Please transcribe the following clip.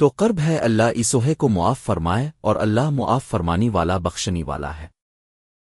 تو قرب ہے اللہ اسوہے کو معاف فرمائے اور اللہ معاف فرمانی والا بخشنی والا ہے۔